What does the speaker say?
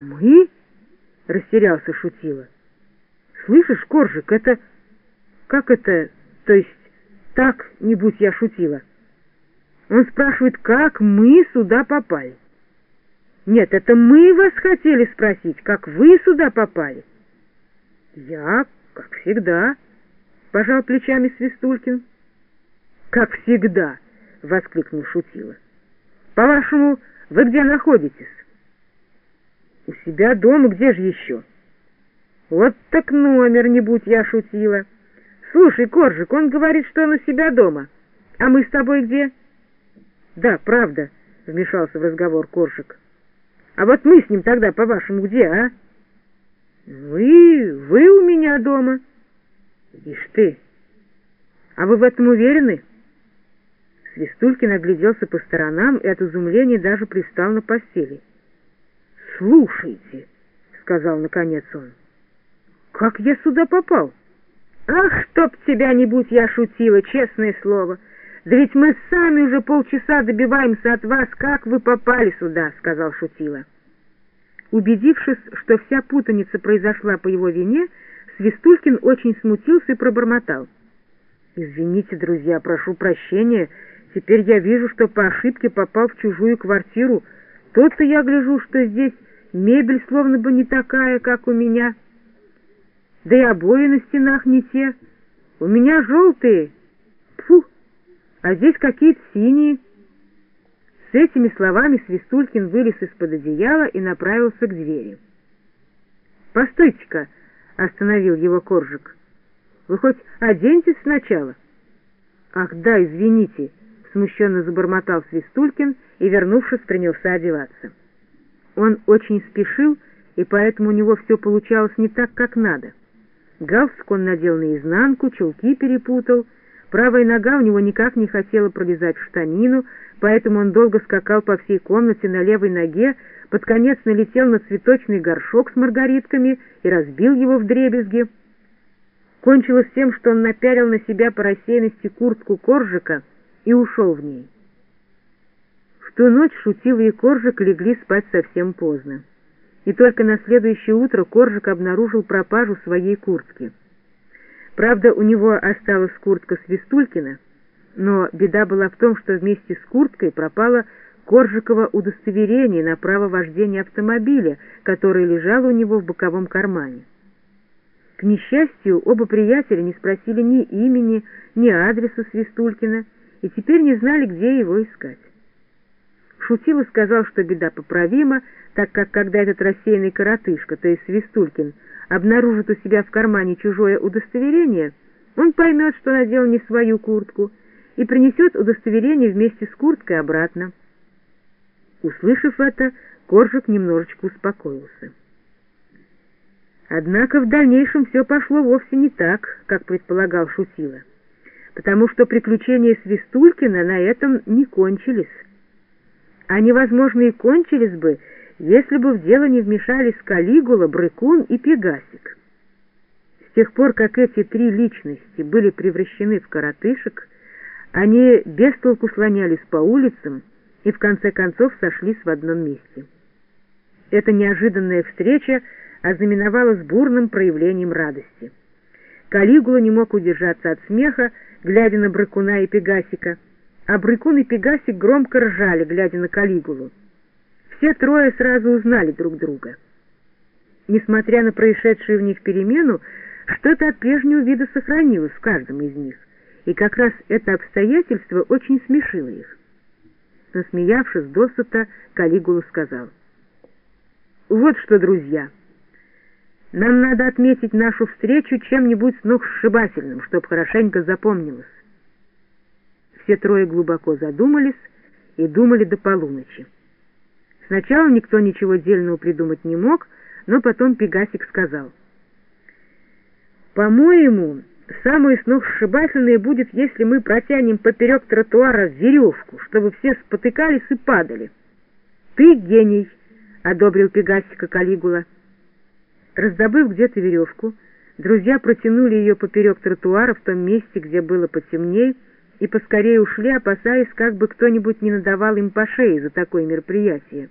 «Мы?» — растерялся Шутила. «Слышишь, Коржик, это... Как это... То есть так, не будь я шутила. Он спрашивает, как мы сюда попали. Нет, это мы вас хотели спросить, как вы сюда попали. Я, как всегда, пожал плечами Свистулькин. Как всегда, воскликнул Шутила. По-вашему, вы где находитесь? У себя дома, где же еще? Вот так номер, не будь я шутила. Слушай, Коржик, он говорит, что он у себя дома. А мы с тобой где? Да, правда, вмешался в разговор Коржик. А вот мы с ним тогда, по-вашему, где, а? Вы, вы у меня дома. Ишь ты! А вы в этом уверены? Свистулькин огляделся по сторонам и от изумления даже пристал на постели. «Слушайте», — сказал наконец он, — «как я сюда попал?» «Ах, чтоб тебя-нибудь я шутила, честное слово! Да ведь мы сами уже полчаса добиваемся от вас, как вы попали сюда», — сказал шутила. Убедившись, что вся путаница произошла по его вине, Свистулькин очень смутился и пробормотал. «Извините, друзья, прошу прощения, теперь я вижу, что по ошибке попал в чужую квартиру. То-то я гляжу, что здесь мебель словно бы не такая, как у меня». Да и обои на стенах не те. У меня желтые. Фу, а здесь какие-то синие. С этими словами Свистулькин вылез из-под одеяла и направился к двери. «Постойте-ка!» — остановил его Коржик. «Вы хоть оденьтесь сначала?» «Ах, да, извините!» — смущенно забормотал Свистулькин и, вернувшись, принялся одеваться. Он очень спешил, и поэтому у него все получалось не так, как надо. Галстук он надел наизнанку, чулки перепутал. Правая нога у него никак не хотела пролезать в штанину, поэтому он долго скакал по всей комнате на левой ноге, под конец налетел на цветочный горшок с маргаритками и разбил его в дребезги. Кончилось тем, что он напялил на себя по рассеянности куртку коржика и ушел в ней. Ту ночь Шутила и Коржик легли спать совсем поздно и только на следующее утро Коржик обнаружил пропажу своей куртки. Правда, у него осталась куртка Свистулькина, но беда была в том, что вместе с курткой пропало Коржикова удостоверение на право вождения автомобиля, которое лежало у него в боковом кармане. К несчастью, оба приятеля не спросили ни имени, ни адреса Свистулькина, и теперь не знали, где его искать. Шутил и сказал, что беда поправима, так как когда этот рассеянный коротышка, то есть Свистулькин, обнаружит у себя в кармане чужое удостоверение, он поймет, что надел не свою куртку, и принесет удостоверение вместе с курткой обратно. Услышав это, Коржик немножечко успокоился. Однако в дальнейшем все пошло вовсе не так, как предполагал Шутила, потому что приключения Свистулькина на этом не кончились. Они, возможно, и кончились бы, если бы в дело не вмешались Калигула, Брыкун и Пегасик. С тех пор, как эти три личности были превращены в коротышек, они без толку слонялись по улицам и в конце концов сошлись в одном месте. Эта неожиданная встреча ознаменовалась бурным проявлением радости. Калигула не мог удержаться от смеха, глядя на Брыкуна и Пегасика, а Брыкун и Пегасик громко ржали, глядя на Калигулу. Все трое сразу узнали друг друга. Несмотря на происшедшую в них перемену, что-то от прежнего вида сохранилось в каждом из них, и как раз это обстоятельство очень смешило их. Насмеявшись досыта, Калигула сказал, «Вот что, друзья, нам надо отметить нашу встречу чем-нибудь сногсшибательным, чтоб хорошенько запомнилось». Все трое глубоко задумались и думали до полуночи. Сначала никто ничего дельного придумать не мог, но потом Пегасик сказал. «По-моему, самое сногсшибательное будет, если мы протянем поперек тротуара веревку, чтобы все спотыкались и падали». «Ты гений!» — одобрил Пегасика Калигула. Раздобыв где-то веревку, друзья протянули ее поперек тротуара в том месте, где было потемней, и поскорее ушли, опасаясь, как бы кто-нибудь не надавал им по шее за такое мероприятие.